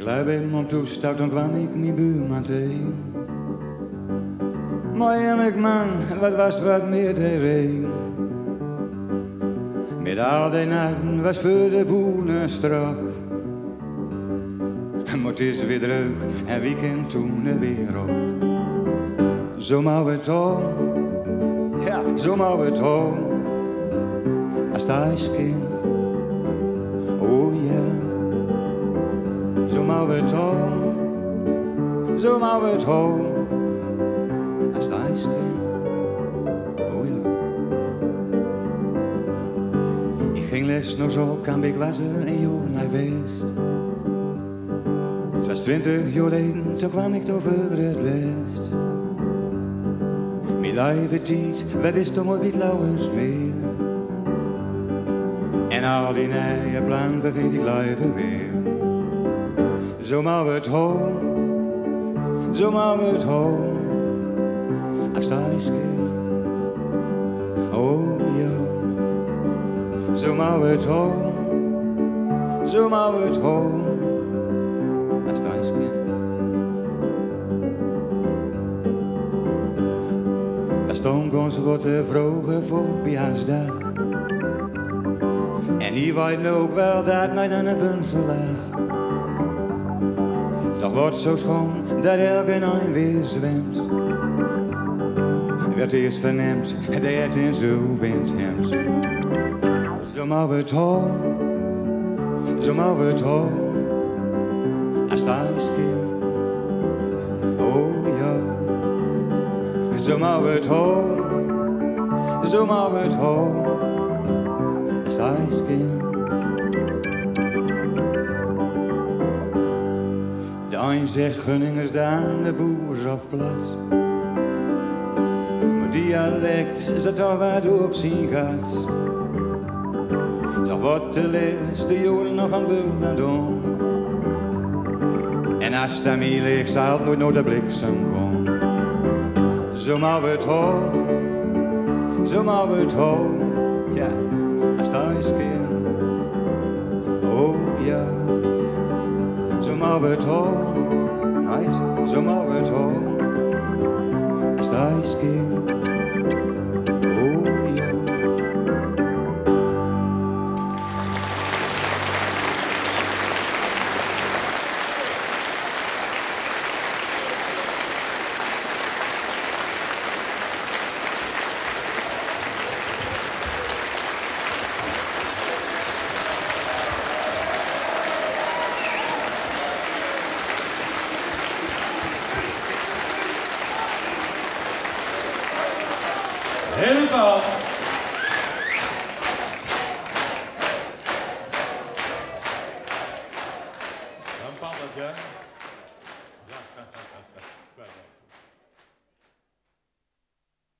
lui bij mijn toestel, toen kwam ik mijn buurman tegen. Maar eerlijk man, wat was wat meer te regen. Met al die nachten was voor de boel een straf. Maar het is weer terug en wie kent toen weer op. Zo maar we toch, ja, zo maar we toch. Als thuis kind, oh ja. Zo maar we toch, zo. Als thuis kind, oh ja. Ik ging les nog zo, kan ik was er een jaar naar geweest. Het was twintig jaar toen kwam ik over het west. Mijn leven tijd, wat is toch maar niet lauwers meer. En al die nieuwe plan vergeet ik leven weer. Zo maar het hoor, zo maar het hoor. Als hij keer, oh ja. Zo maar het hoor, zo maar het hoor. Als hij keer. Daar stond ons wat te vroegen voor Biasdag. En die weet ook wel dat mij aan de bunzel lag. Toch wordt zo schoon dat elke een weer zwemt. Werd eerst verneemd, dat in zo windhemd. Zo maar we toch, zo maar we toch. Als thuis keer, oh ja. Zo maar we toch, zo maar we toch. Als thuis keer. Een zegt Gunningers daan, de boers of plat. Maar dialect is dat toch wat op zien gaat. Toch wordt de les de joden nog aan en doen. En als de mij ligt, zal nooit de bliksem komt. Zo maar het hoor, zo maar het hoor. Ja, als thuis keer. Oh ja. Zo maar het hoor, nooit, zo maar we het hoor. Als Hele zaal. Een pannetje. Ja.